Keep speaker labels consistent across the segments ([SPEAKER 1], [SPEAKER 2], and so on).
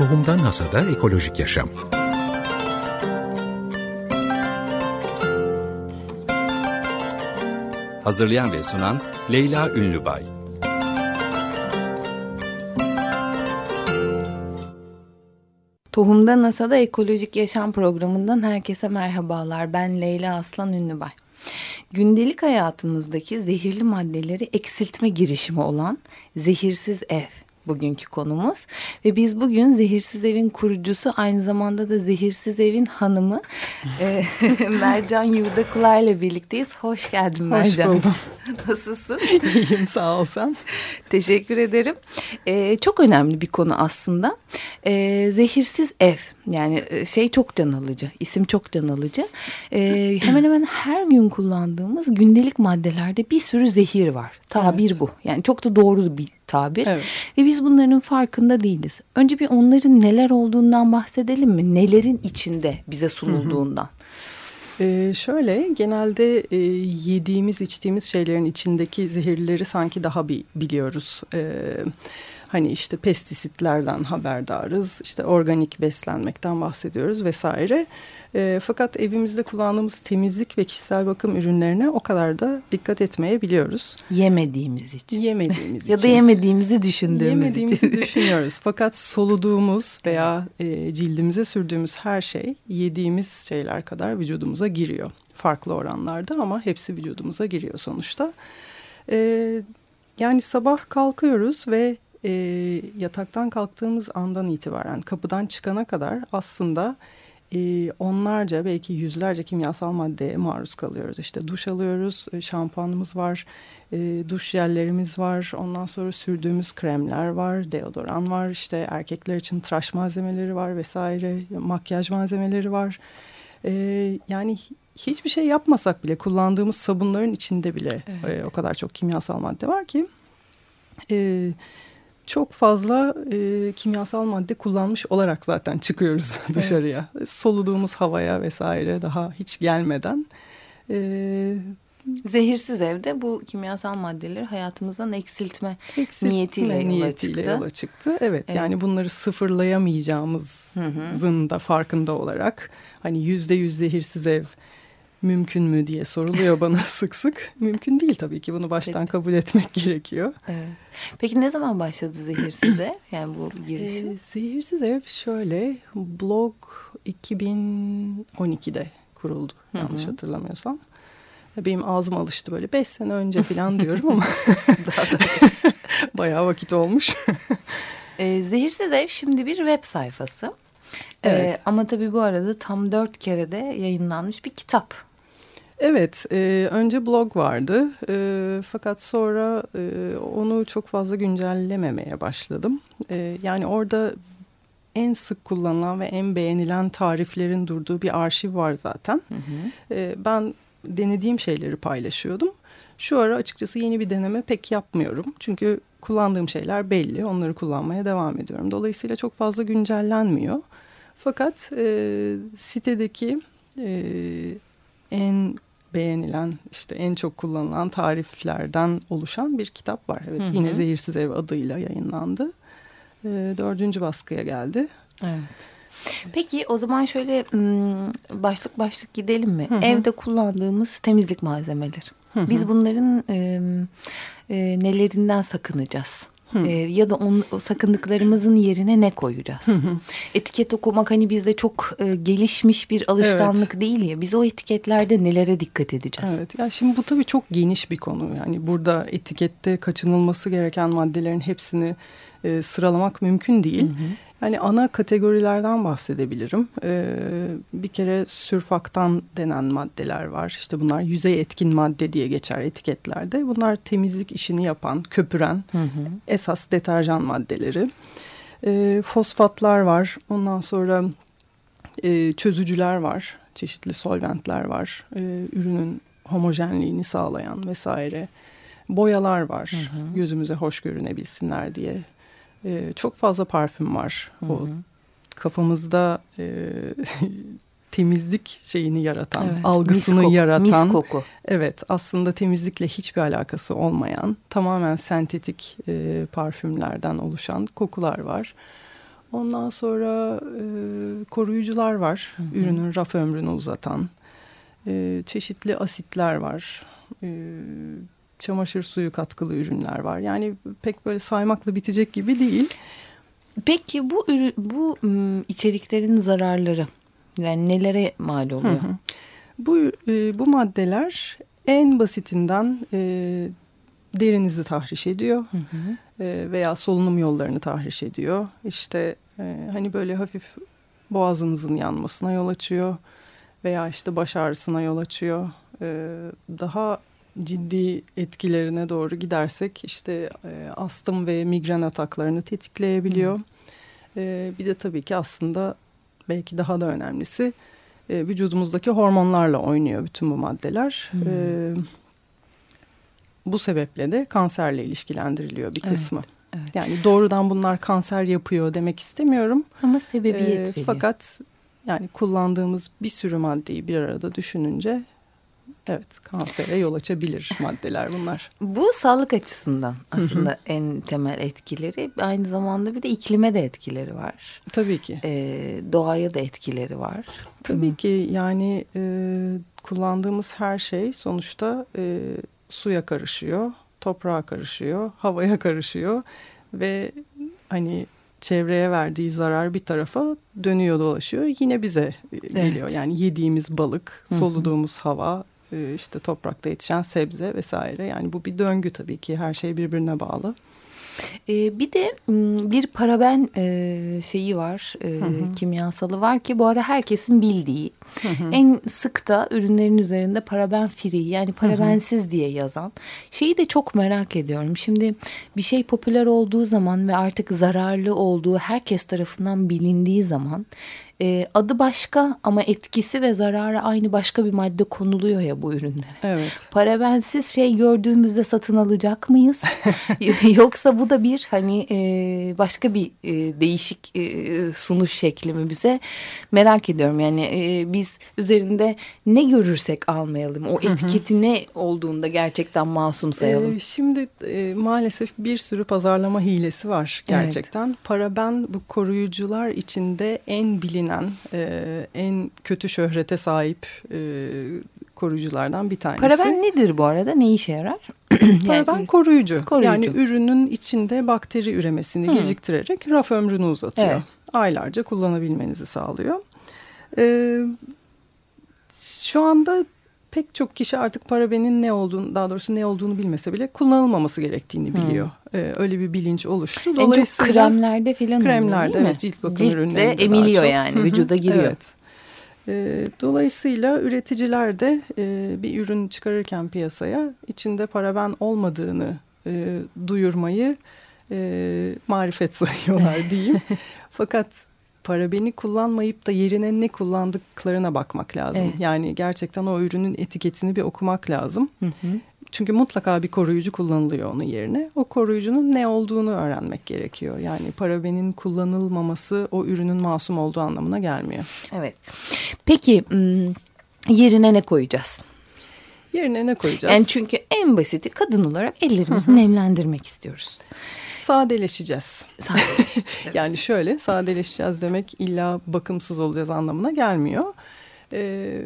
[SPEAKER 1] Tohumdan Hasada Ekolojik Yaşam
[SPEAKER 2] Hazırlayan ve sunan Leyla Ünlübay
[SPEAKER 3] Tohumda NASA'da Ekolojik Yaşam programından herkese merhabalar. Ben Leyla Aslan Ünlübay. Gündelik hayatımızdaki zehirli maddeleri eksiltme girişimi olan Zehirsiz Ev bugünkü konumuz. Ve biz bugün Zehirsiz Ev'in kurucusu aynı zamanda da Zehirsiz Ev'in hanımı e, Mercan Yurdakular birlikteyiz. Hoş geldin Mercan.
[SPEAKER 4] Hoş buldum.
[SPEAKER 3] Nasılsın?
[SPEAKER 4] İyiyim sağ ol sen.
[SPEAKER 3] Teşekkür ederim. Ee, çok önemli bir konu aslında. Ee, zehirsiz ev yani e, şey çok can alıcı. isim çok can alıcı. Ee, hemen hemen her gün kullandığımız gündelik maddelerde bir sürü zehir var. Tabir evet. bu. Yani çok da doğru bir tabir. Evet. Ve biz bunların farkında değiliz. Önce bir onların neler olduğundan bahsedelim mi? Nelerin içinde bize sunulduğundan. Hı hı.
[SPEAKER 4] Ee, şöyle genelde e, yediğimiz içtiğimiz şeylerin içindeki zehirleri sanki daha bir biliyoruz. Ee, hani işte pestisitlerden haberdarız, işte organik beslenmekten bahsediyoruz vesaire. E, fakat evimizde kullandığımız temizlik ve kişisel bakım ürünlerine o kadar da dikkat etmeyebiliyoruz.
[SPEAKER 3] Yemediğimiz için.
[SPEAKER 4] Yemediğimiz için.
[SPEAKER 3] ya da yemediğimizi düşündüğümüz
[SPEAKER 4] Yemediğimizi
[SPEAKER 3] için.
[SPEAKER 4] düşünüyoruz. Fakat soluduğumuz veya e, cildimize sürdüğümüz her şey yediğimiz şeyler kadar vücudumuza giriyor. Farklı oranlarda ama hepsi vücudumuza giriyor sonuçta. E, yani sabah kalkıyoruz ve e, yataktan kalktığımız andan itibaren kapıdan çıkana kadar aslında e, onlarca belki yüzlerce kimyasal maddeye maruz kalıyoruz. İşte duş alıyoruz, e, şampuanımız var, e, duş jellerimiz var, ondan sonra sürdüğümüz kremler var, deodoran var, işte erkekler için tıraş malzemeleri var vesaire, makyaj malzemeleri var. E, yani hiçbir şey yapmasak bile kullandığımız sabunların içinde bile evet. e, o kadar çok kimyasal madde var ki... E, çok fazla e, kimyasal madde kullanmış olarak zaten çıkıyoruz dışarıya. Evet. Soluduğumuz havaya vesaire daha hiç gelmeden.
[SPEAKER 3] E, Zehirsiz evde bu kimyasal maddeleri hayatımızdan eksiltme, eksiltme niyetiyle, yola, niyetiyle çıktı.
[SPEAKER 4] yola çıktı. Evet, evet yani bunları sıfırlayamayacağımızın da farkında olarak hani yüzde yüz zehirsiz ev mümkün mü diye soruluyor bana sık sık. Mümkün değil tabii ki bunu baştan Peki. kabul etmek gerekiyor.
[SPEAKER 3] Evet. Peki ne zaman başladı Zehirsiz Ev? Yani bu girişim. Ee,
[SPEAKER 4] Zehirsiz Ev şöyle blog 2012'de kuruldu Hı -hı. yanlış hatırlamıyorsam. Benim ağzım alıştı böyle beş sene önce falan diyorum ama bayağı vakit olmuş.
[SPEAKER 3] ee, Zehirsiz Ev şimdi bir web sayfası. Evet. Ee, ama tabii bu arada tam dört kere de yayınlanmış bir kitap.
[SPEAKER 4] Evet, e, önce blog vardı e, fakat sonra e, onu çok fazla güncellememeye başladım. E, yani orada en sık kullanılan ve en beğenilen tariflerin durduğu bir arşiv var zaten. Hı hı. E, ben denediğim şeyleri paylaşıyordum. Şu ara açıkçası yeni bir deneme pek yapmıyorum. Çünkü kullandığım şeyler belli, onları kullanmaya devam ediyorum. Dolayısıyla çok fazla güncellenmiyor. Fakat e, sitedeki e, en beğenilen işte en çok kullanılan tariflerden oluşan bir kitap var. Evet hı hı. yine Zehirsiz Ev adıyla yayınlandı. E, dördüncü baskıya geldi.
[SPEAKER 3] Evet. Peki o zaman şöyle başlık başlık gidelim mi? Hı hı. Evde kullandığımız temizlik malzemeleri. Hı hı. Biz bunların e, e, nelerinden sakınacağız? E, ya da on, o sakındıklarımızın yerine ne koyacağız? Hı hı. Etiket okumak hani bizde çok e, gelişmiş bir alışkanlık evet. değil ya. Biz o etiketlerde nelere dikkat edeceğiz?
[SPEAKER 4] Evet. Ya şimdi bu tabii çok geniş bir konu. Yani burada etikette kaçınılması gereken maddelerin hepsini e, sıralamak mümkün değil. Hı hı. Yani ana kategorilerden bahsedebilirim. Ee, bir kere sürfaktan denen maddeler var. İşte bunlar yüzey etkin madde diye geçer etiketlerde. Bunlar temizlik işini yapan, köpüren hı hı. esas deterjan maddeleri. Ee, fosfatlar var. Ondan sonra e, çözücüler var. Çeşitli solventler var. Ee, ürünün homojenliğini sağlayan vesaire. Boyalar var. Hı hı. Gözümüze hoş görünebilsinler diye e, çok fazla parfüm var. Hı hı. O kafamızda e, temizlik şeyini yaratan, evet, algısını mis koku, yaratan.
[SPEAKER 3] Mis koku.
[SPEAKER 4] Evet aslında temizlikle hiçbir alakası olmayan tamamen sentetik e, parfümlerden oluşan kokular var. Ondan sonra e, koruyucular var. Hı hı. Ürünün raf ömrünü uzatan. E, çeşitli asitler var. E, çamaşır suyu katkılı ürünler var. Yani pek böyle saymakla bitecek gibi değil.
[SPEAKER 3] Peki bu ürün, bu içeriklerin zararları yani nelere mal oluyor? Hı hı.
[SPEAKER 4] Bu e, bu maddeler en basitinden e, derinizi tahriş ediyor hı hı. E, veya solunum yollarını tahriş ediyor. İşte e, hani böyle hafif boğazınızın yanmasına yol açıyor veya işte baş ağrısına yol açıyor. E, daha ciddi etkilerine doğru gidersek işte e, astım ve migren ataklarını tetikleyebiliyor. Hı. E, bir de tabii ki aslında belki daha da önemlisi e, vücudumuzdaki hormonlarla oynuyor bütün bu maddeler. E, bu sebeple de kanserle ilişkilendiriliyor bir kısmı. Evet, evet. Yani doğrudan bunlar kanser yapıyor demek istemiyorum.
[SPEAKER 3] Ama sebebiyet e, veriyor.
[SPEAKER 4] Fakat yani kullandığımız bir sürü maddeyi bir arada düşününce Evet kansere yol açabilir maddeler bunlar.
[SPEAKER 3] Bu sağlık açısından aslında en temel etkileri. Aynı zamanda bir de iklime de etkileri var.
[SPEAKER 4] Tabii ki.
[SPEAKER 3] Ee, doğaya da etkileri var.
[SPEAKER 4] Tabii ki yani e, kullandığımız her şey sonuçta e, suya karışıyor, toprağa karışıyor, havaya karışıyor. Ve hani çevreye verdiği zarar bir tarafa dönüyor dolaşıyor yine bize e, geliyor. Evet. Yani yediğimiz balık, soluduğumuz hava, e, işte toprakta yetişen sebze vesaire. Yani bu bir döngü tabii ki her şey birbirine bağlı.
[SPEAKER 3] Ee, bir de bir paraben e, şeyi var, e, hı hı. kimyasalı var ki bu ara herkesin bildiği. Hı hı. En sık da ürünlerin üzerinde paraben free yani parabensiz hı hı. diye yazan. Şeyi de çok merak ediyorum. Şimdi bir şey popüler olduğu zaman ve artık zararlı olduğu herkes tarafından bilindiği zaman e, adı başka ama etkisi ve zararı aynı başka bir madde konuluyor ya bu ürünlere.
[SPEAKER 4] Evet.
[SPEAKER 3] Parabensiz şey gördüğümüzde satın alacak mıyız? Yoksa bu da bir hani e, başka bir e, değişik e, sunuş şekli mi bize? Merak ediyorum yani e, biz üzerinde ne görürsek almayalım. O etiketi ne olduğunda gerçekten masum sayalım.
[SPEAKER 4] E, şimdi e, maalesef bir sürü pazarlama hilesi var gerçekten. Evet. Paraben bu koruyucular içinde en bilinen bilinen e, en kötü şöhrete sahip e, koruyuculardan bir tanesi.
[SPEAKER 3] Paraben nedir bu arada? Ne işe yarar?
[SPEAKER 4] Paraben yani, koruyucu. koruyucu. Yani ürünün içinde bakteri üremesini hmm. geciktirerek raf ömrünü uzatıyor. Evet. Aylarca kullanabilmenizi sağlıyor. Ee, şu anda pek çok kişi artık parabenin ne olduğunu daha doğrusu ne olduğunu bilmese bile kullanılmaması gerektiğini biliyor. Hmm. Ee, öyle bir bilinç oluştu.
[SPEAKER 3] Dolayısıyla en çok kremlerde filan
[SPEAKER 4] kremlerde oluyor, evet cilt bakım Ciltte ürünlerinde
[SPEAKER 3] emiliyor yani Hı -hı. vücuda giriyor. Evet.
[SPEAKER 4] Ee, dolayısıyla üreticiler de e, bir ürün çıkarırken piyasaya içinde paraben olmadığını e, duyurmayı e, marifet sayıyorlar diyeyim. Fakat parabeni kullanmayıp da yerine ne kullandıklarına bakmak lazım. Evet. Yani gerçekten o ürünün etiketini bir okumak lazım. Hı hı. Çünkü mutlaka bir koruyucu kullanılıyor onun yerine. O koruyucunun ne olduğunu öğrenmek gerekiyor. Yani parabenin kullanılmaması o ürünün masum olduğu anlamına gelmiyor.
[SPEAKER 3] Evet. Peki yerine ne koyacağız?
[SPEAKER 4] Yerine ne koyacağız?
[SPEAKER 3] Yani çünkü en basiti kadın olarak ellerimizi hı hı. nemlendirmek istiyoruz
[SPEAKER 4] sadeleşeceğiz. Sadeleşeceğiz. yani şöyle sadeleşeceğiz demek illa bakımsız olacağız anlamına gelmiyor. Ee,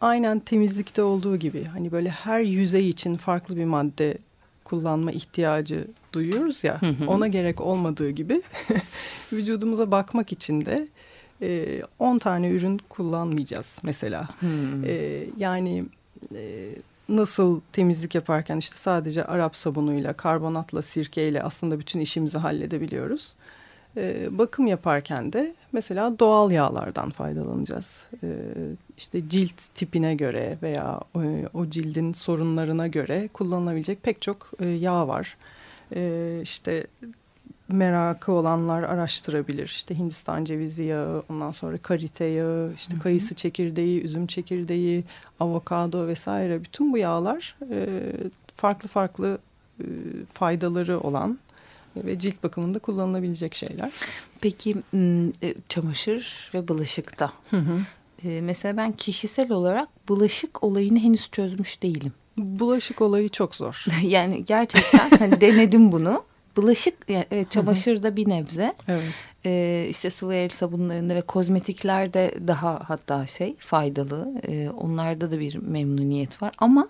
[SPEAKER 4] aynen temizlikte olduğu gibi hani böyle her yüzey için farklı bir madde kullanma ihtiyacı duyuyoruz ya hı hı. ona gerek olmadığı gibi vücudumuza bakmak için de e, 10 tane ürün kullanmayacağız mesela. E, yani e, nasıl temizlik yaparken işte sadece Arap sabunuyla, karbonatla, sirkeyle aslında bütün işimizi halledebiliyoruz. Ee, bakım yaparken de mesela doğal yağlardan faydalanacağız. Ee, işte cilt tipine göre veya o, o cildin sorunlarına göre kullanılabilecek pek çok e, yağ var. Ee, işte merakı olanlar araştırabilir. İşte Hindistan cevizi yağı, ondan sonra karite yağı, işte Hı -hı. kayısı çekirdeği, üzüm çekirdeği, avokado vesaire bütün bu yağlar e, farklı farklı e, faydaları olan ve cilt bakımında kullanılabilecek şeyler.
[SPEAKER 3] Peki e, çamaşır ve bulaşıkta. Hı hı. E, mesela ben kişisel olarak bulaşık olayını henüz çözmüş değilim.
[SPEAKER 4] Bulaşık olayı çok zor.
[SPEAKER 3] yani gerçekten hani denedim bunu
[SPEAKER 5] bulaşık yani, evet, çamaşır da bir nebze.
[SPEAKER 4] Evet.
[SPEAKER 5] Ee, işte sıvı el sabunlarında ve kozmetiklerde daha hatta şey faydalı. Ee, onlarda da bir memnuniyet var ama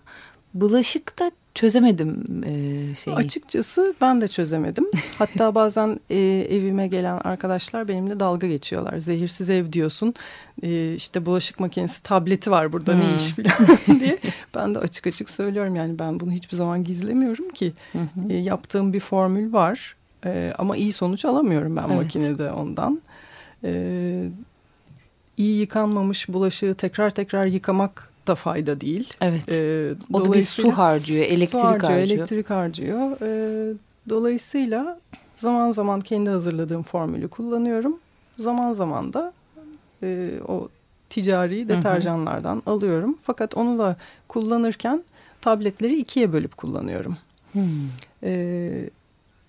[SPEAKER 5] bulaşıkta çözemedim e, şeyi.
[SPEAKER 4] Açıkçası ben de çözemedim. Hatta bazen e, evime gelen arkadaşlar benimle dalga geçiyorlar. Zehirsiz ev diyorsun. E, işte bulaşık makinesi tableti var burada hmm. ne iş falan diye. Ben de açık açık söylüyorum yani ben bunu hiçbir zaman gizlemiyorum ki. E, yaptığım bir formül var. E, ama iyi sonuç alamıyorum ben evet. makinede ondan. E, iyi yıkanmamış bulaşığı tekrar tekrar yıkamak da fayda değil.
[SPEAKER 5] Evet. E, o da bir su harcıyor, elektrik su harcıyor. harcıyor.
[SPEAKER 4] Elektrik harcıyor. E, dolayısıyla zaman zaman kendi hazırladığım formülü kullanıyorum. Zaman zaman da e, o ticari deterjanlardan hı hı. alıyorum. Fakat onu da kullanırken tabletleri ikiye bölüp kullanıyorum. Hmm. E,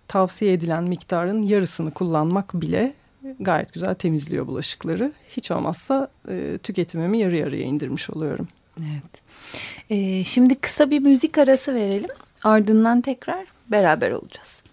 [SPEAKER 4] tavsiye edilen miktarın yarısını kullanmak bile gayet güzel temizliyor bulaşıkları. Hiç olmazsa e, tüketimimi yarı yarıya indirmiş oluyorum.
[SPEAKER 5] Evet. Ee, şimdi kısa bir müzik arası verelim. Ardından tekrar beraber olacağız.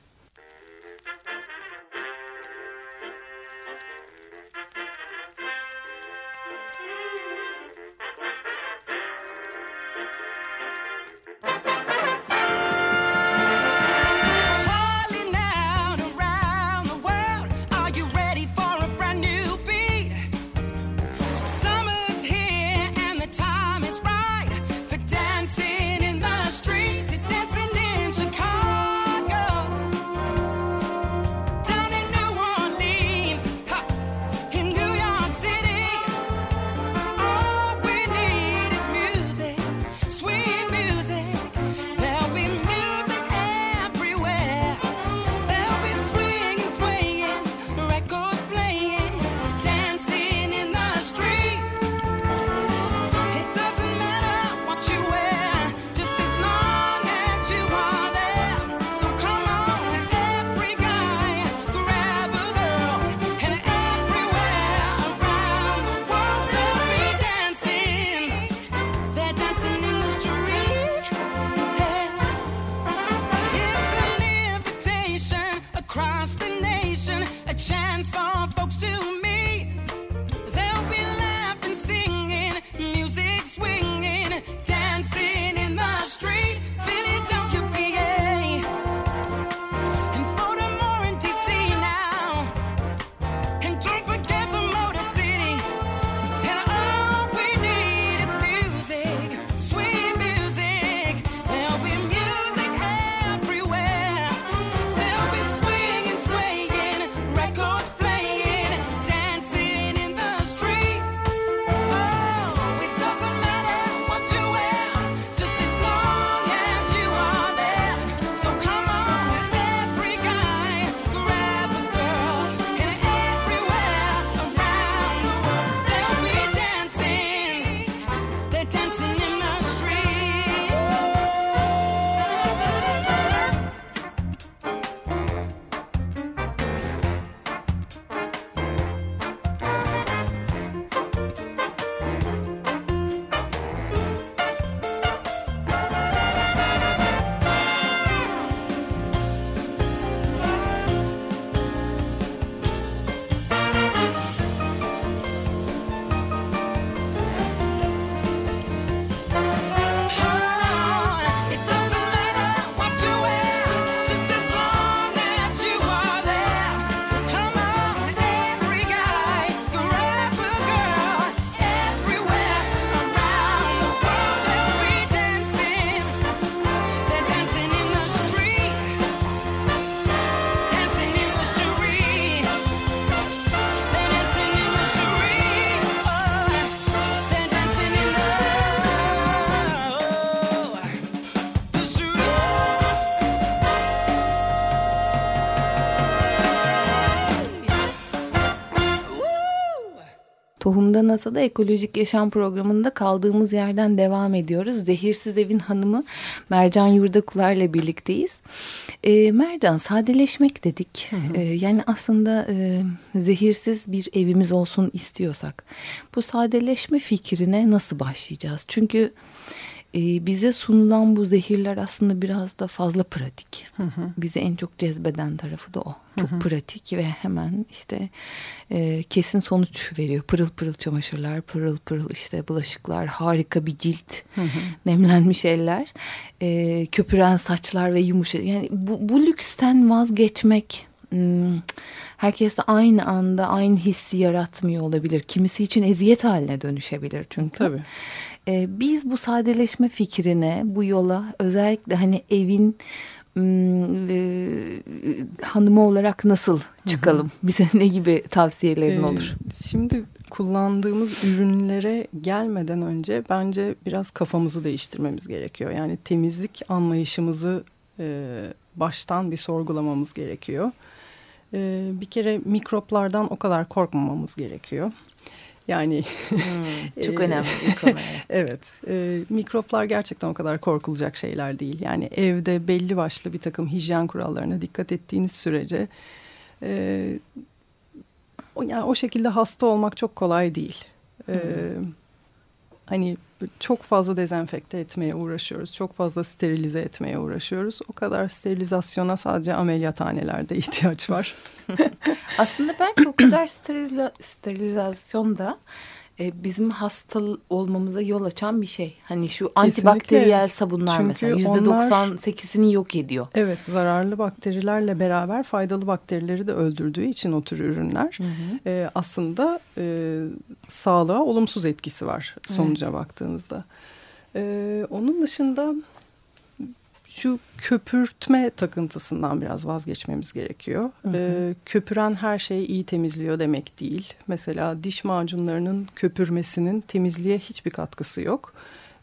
[SPEAKER 5] Tohumda NASA'da Ekolojik Yaşam Programı'nda kaldığımız yerden devam ediyoruz. Zehirsiz Evin Hanımı Mercan Yurdakular'la birlikteyiz. E, Mercan sadeleşmek dedik. Hı hı. E, yani aslında e, zehirsiz bir evimiz olsun istiyorsak bu sadeleşme fikrine nasıl başlayacağız? Çünkü
[SPEAKER 3] e, bize sunulan bu zehirler aslında biraz da fazla pratik. Hı hı. Bizi en çok cezbeden tarafı da o. Çok hı hı. pratik ve hemen işte e, kesin sonuç veriyor. Pırıl pırıl çamaşırlar, pırıl pırıl işte bulaşıklar, harika bir cilt, hı hı. nemlenmiş eller, e, köpüren saçlar ve yumuşak. Yani bu, bu lüksten vazgeçmek hmm, herkes de aynı anda aynı hissi yaratmıyor olabilir. Kimisi için eziyet haline dönüşebilir çünkü.
[SPEAKER 4] Tabii.
[SPEAKER 3] Ee, biz bu sadeleşme fikrine, bu yola özellikle hani evin e, hanımı olarak nasıl çıkalım? Bize ne gibi tavsiyelerin ee, olur?
[SPEAKER 4] Şimdi kullandığımız ürünlere gelmeden önce bence biraz kafamızı değiştirmemiz gerekiyor. Yani temizlik anlayışımızı e, baştan bir sorgulamamız gerekiyor. E, bir kere mikroplardan o kadar korkmamamız gerekiyor. Yani
[SPEAKER 3] hmm, çok önemli bir konu.
[SPEAKER 4] evet, e, mikroplar gerçekten o kadar korkulacak şeyler değil. Yani evde belli başlı bir takım hijyen kurallarına dikkat ettiğiniz sürece e, o, yani o şekilde hasta olmak çok kolay değil. E, hmm. Hani çok fazla dezenfekte etmeye uğraşıyoruz. Çok fazla sterilize etmeye uğraşıyoruz. O kadar sterilizasyona sadece ameliyathanelerde ihtiyaç var.
[SPEAKER 3] Aslında belki o kadar steriliz sterilizasyonda e, bizim hasta olmamıza yol açan bir şey. Hani şu Kesinlikle. antibakteriyel sabunlar Çünkü mesela yüzde doksan sekizini yok ediyor.
[SPEAKER 4] Evet zararlı bakterilerle beraber faydalı bakterileri de öldürdüğü için o tür ürünler hı hı. E, aslında e, sağlığa olumsuz etkisi var sonuca evet. baktığınızda. E, onun dışında şu köpürtme takıntısından biraz vazgeçmemiz gerekiyor. Hı hı. Ee, köpüren her şeyi iyi temizliyor demek değil. Mesela diş macunlarının köpürmesinin temizliğe hiçbir katkısı yok.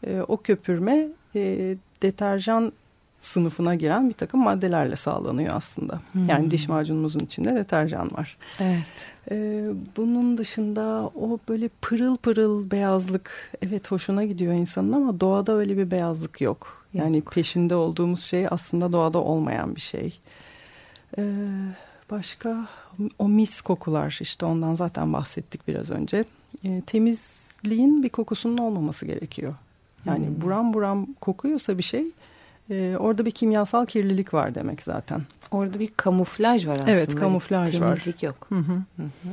[SPEAKER 4] Ee, o köpürme e, deterjan sınıfına giren bir takım maddelerle sağlanıyor aslında. Hmm. Yani diş macunumuzun içinde deterjan var.
[SPEAKER 3] Evet.
[SPEAKER 4] Ee, bunun dışında o böyle pırıl pırıl beyazlık evet hoşuna gidiyor insanın ama doğada öyle bir beyazlık yok. Yani peşinde olduğumuz şey aslında doğada olmayan bir şey. Ee, başka o mis kokular işte ondan zaten bahsettik biraz önce. Ee, temizliğin bir kokusunun olmaması gerekiyor. Yani hmm. buram buram kokuyorsa bir şey e, orada bir kimyasal kirlilik var demek zaten.
[SPEAKER 3] Orada bir kamuflaj var aslında.
[SPEAKER 4] Evet kamuflaj
[SPEAKER 3] Temizlik
[SPEAKER 4] var.
[SPEAKER 3] Temizlik yok. Hı hı. Hı hı.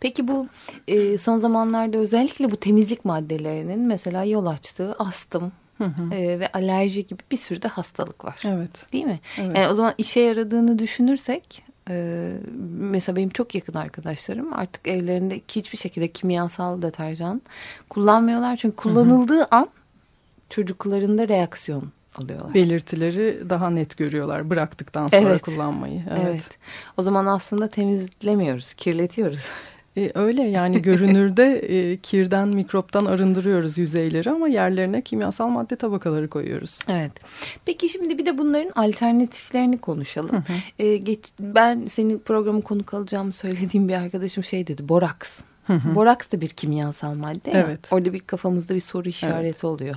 [SPEAKER 3] Peki bu e, son zamanlarda özellikle bu temizlik maddelerinin mesela yol açtığı astım, Hı hı. E, ve alerji gibi bir sürü de hastalık var.
[SPEAKER 4] Evet.
[SPEAKER 3] Değil mi? Evet. Yani o zaman işe yaradığını düşünürsek e, mesela benim çok yakın arkadaşlarım artık evlerinde hiçbir şekilde kimyasal deterjan kullanmıyorlar. Çünkü kullanıldığı hı hı. an çocuklarında reaksiyon alıyorlar.
[SPEAKER 4] Belirtileri daha net görüyorlar bıraktıktan sonra evet. kullanmayı. Evet. evet.
[SPEAKER 3] O zaman aslında temizlemiyoruz, kirletiyoruz.
[SPEAKER 4] E, öyle yani görünürde e, kirden, mikroptan arındırıyoruz yüzeyleri ama yerlerine kimyasal madde tabakaları koyuyoruz.
[SPEAKER 3] Evet. Peki şimdi bir de bunların alternatiflerini konuşalım. Hı hı. E, geç, ben senin programı konuk alacağımı söylediğim bir arkadaşım şey dedi, boraks. Hı hı. Boraks da bir kimyasal madde.
[SPEAKER 4] Evet.
[SPEAKER 3] Ya. Orada bir kafamızda bir soru işareti evet. oluyor.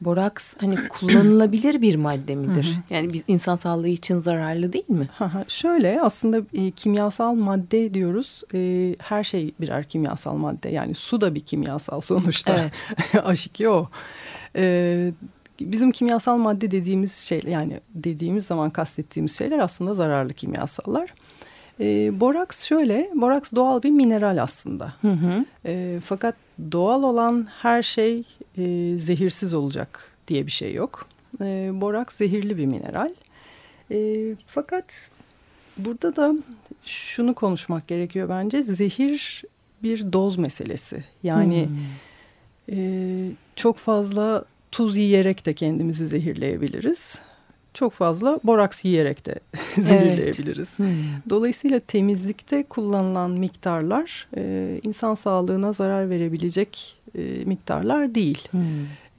[SPEAKER 3] Boraks hani kullanılabilir bir madde midir? Hı hı. Yani biz insan sağlığı için zararlı değil mi?
[SPEAKER 4] Hı hı. Şöyle aslında e, kimyasal madde diyoruz. E, her şey birer kimyasal madde. Yani su da bir kimyasal sonuçta. Evet. H2O. o. E, bizim kimyasal madde dediğimiz şey yani dediğimiz zaman kastettiğimiz şeyler aslında zararlı kimyasallar. E, boraks şöyle, boraks doğal bir mineral aslında. Hı hı. E, fakat doğal olan her şey e, zehirsiz olacak diye bir şey yok. E, boraks zehirli bir mineral. E, fakat burada da şunu konuşmak gerekiyor bence. Zehir bir doz meselesi. Yani hmm. e, çok fazla tuz yiyerek de kendimizi zehirleyebiliriz çok fazla boraks yiyerek de zehirleyebiliriz. Evet. Hmm. Dolayısıyla temizlikte kullanılan miktarlar e, insan sağlığına zarar verebilecek e, miktarlar değil. Hmm.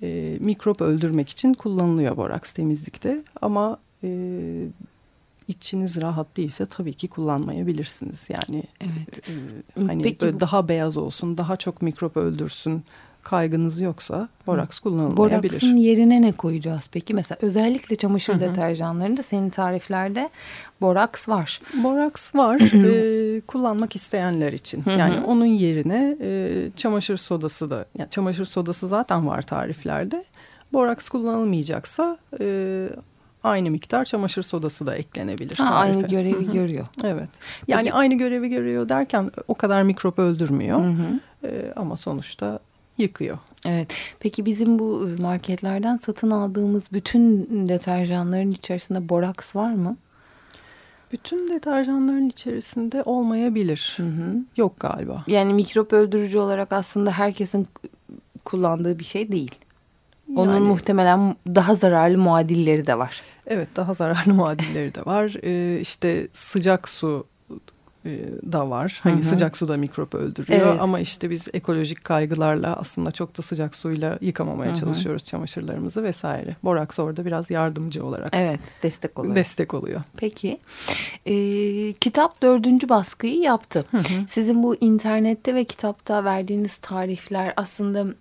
[SPEAKER 4] E, mikrop öldürmek için kullanılıyor boraks temizlikte ama e, içiniz rahat değilse tabii ki kullanmayabilirsiniz. Yani evet. e, hani Peki, daha beyaz olsun, daha çok mikrop öldürsün kaygınız yoksa boraks kullanılmayabilir.
[SPEAKER 3] Boraksın yerine ne koyacağız peki? Mesela özellikle çamaşır Hı -hı. deterjanlarında senin tariflerde boraks var.
[SPEAKER 4] Boraks var e, kullanmak isteyenler için. Yani onun yerine e, çamaşır sodası da, yani çamaşır sodası zaten var tariflerde. Boraks kullanılmayacaksa e, aynı miktar çamaşır sodası da eklenebilir.
[SPEAKER 3] Ha,
[SPEAKER 4] tarife.
[SPEAKER 3] aynı görevi
[SPEAKER 4] Hı hı.
[SPEAKER 3] görüyor.
[SPEAKER 4] Evet. Yani
[SPEAKER 3] Peki-
[SPEAKER 4] aynı görevi görüyor derken o kadar mikrop öldürmüyor.
[SPEAKER 3] Hı hı.
[SPEAKER 4] E, ama sonuçta yıkıyor.
[SPEAKER 3] Evet. Peki bizim bu marketlerden satın aldığımız bütün deterjanların içerisinde boraks var mı?
[SPEAKER 4] Bütün deterjanların içerisinde olmayabilir.
[SPEAKER 3] Hı hı.
[SPEAKER 4] Yok galiba.
[SPEAKER 3] Yani mikrop öldürücü olarak aslında herkesin kullandığı bir şey değil. Onun
[SPEAKER 4] Yani-
[SPEAKER 3] muhtemelen daha zararlı muadilleri de var.
[SPEAKER 4] Evet daha zararlı muadilleri de var. Ee, işte sıcak su e, da var. Hani
[SPEAKER 3] Hı hı.
[SPEAKER 4] sıcak su da mikrop öldürüyor
[SPEAKER 3] Evet.
[SPEAKER 4] ama işte biz ekolojik kaygılarla aslında çok da sıcak suyla yıkamamaya
[SPEAKER 3] Hı hı.
[SPEAKER 4] çalışıyoruz çamaşırlarımızı vesaire. Boraks orada biraz yardımcı olarak
[SPEAKER 3] Evet, destek oluyor.
[SPEAKER 4] destek oluyor.
[SPEAKER 3] Peki, Ee, kitap dördüncü baskıyı yaptı. Sizin bu internette ve kitapta verdiğiniz tarifler aslında mm,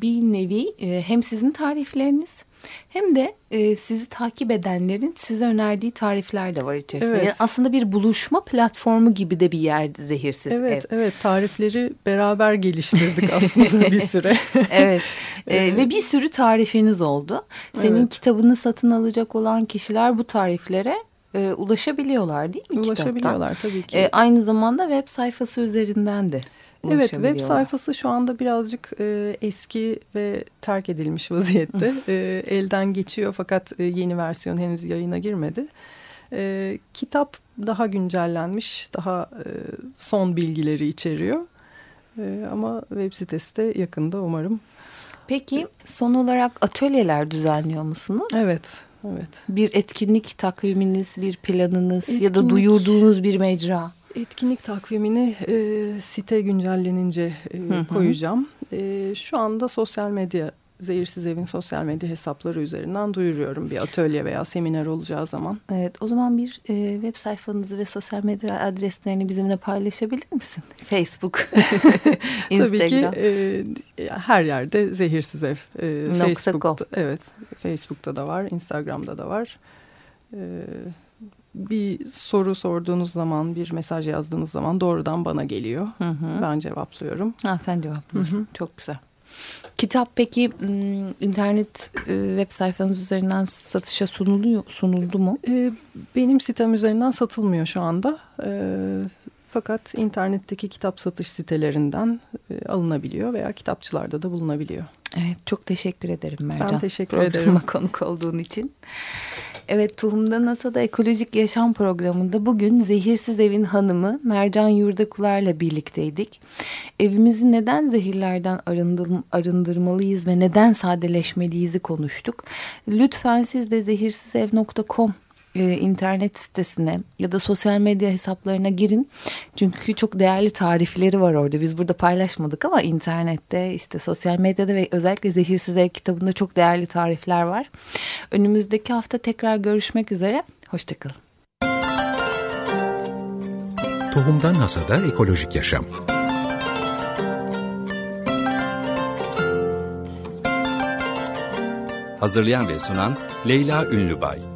[SPEAKER 3] bir nevi e, hem sizin tarifleriniz hem de e, sizi takip edenlerin size önerdiği tarifler de var içerisinde.
[SPEAKER 4] Evet.
[SPEAKER 3] Yani aslında bir buluşma platformu gibi de bir yer zehirsiz
[SPEAKER 4] Evet,
[SPEAKER 3] ev.
[SPEAKER 4] evet tarifleri beraber geliştirdik aslında bir süre.
[SPEAKER 3] Evet Ee, ve bir sürü tarifiniz oldu. Senin
[SPEAKER 4] Evet.
[SPEAKER 3] kitabını satın alacak olan kişiler bu tariflere e, ulaşabiliyorlar değil mi? kitaptan?
[SPEAKER 4] Ulaşabiliyorlar tabii ki.
[SPEAKER 3] E, aynı zamanda web sayfası üzerinden de
[SPEAKER 4] Evet web sayfası şu anda birazcık e, eski ve terk edilmiş vaziyette. E, elden geçiyor fakat e, yeni versiyon henüz yayına girmedi. E, kitap daha güncellenmiş, daha e, son bilgileri içeriyor. E, ama web sitesi de yakında umarım.
[SPEAKER 3] Peki son olarak atölyeler düzenliyor musunuz?
[SPEAKER 4] Evet, evet.
[SPEAKER 3] Bir etkinlik takviminiz, bir planınız ya da
[SPEAKER 4] Etkinlik-
[SPEAKER 3] duyurduğunuz bir mecra.
[SPEAKER 4] Etkinlik takvimini e, site güncellenince e,
[SPEAKER 3] Hı hı.
[SPEAKER 4] koyacağım. E, şu anda sosyal medya, Zehirsiz Ev'in sosyal medya hesapları üzerinden duyuruyorum. Bir atölye veya seminer olacağı zaman.
[SPEAKER 3] Evet, o zaman bir e, web sayfanızı ve sosyal medya adreslerini bizimle paylaşabilir misin? Facebook, Instagram.
[SPEAKER 4] Tabii ki e, her yerde Zehirsiz Ev. E, Facebook'ta, evet, Facebook'ta da var, Instagram'da da var. E, bir soru sorduğunuz zaman, bir mesaj yazdığınız zaman doğrudan bana geliyor.
[SPEAKER 3] Hı hı.
[SPEAKER 4] Ben cevaplıyorum.
[SPEAKER 3] Ha, sen cevaplıyorsun. Çok güzel. Kitap peki internet web sayfanız üzerinden satışa sunuluyor, sunuldu mu?
[SPEAKER 4] E, benim sitem üzerinden satılmıyor şu anda. E, fakat internetteki kitap satış sitelerinden alınabiliyor veya kitapçılarda da bulunabiliyor.
[SPEAKER 3] Evet çok teşekkür ederim Mercan.
[SPEAKER 4] teşekkür
[SPEAKER 3] Programa
[SPEAKER 4] ederim.
[SPEAKER 3] konuk olduğun için. Evet Tohum'da NASA'da Ekolojik Yaşam programında bugün Zehirsiz Evin hanımı Mercan Yurdakular'la birlikteydik. Evimizi neden zehirlerden arındır, arındırmalıyız ve neden sadeleşmeliyizi konuştuk. Lütfen siz de zehirsizev.com e, internet sitesine ya da sosyal medya hesaplarına girin. Çünkü çok değerli tarifleri var orada. Biz burada paylaşmadık ama internette işte sosyal medyada ve özellikle Zehirsiz Ev kitabında çok değerli tarifler var. Önümüzdeki hafta tekrar görüşmek üzere. Hoşçakalın.
[SPEAKER 1] Tohumdan Hasada Ekolojik Yaşam
[SPEAKER 2] Hazırlayan ve sunan Leyla Ünlübay.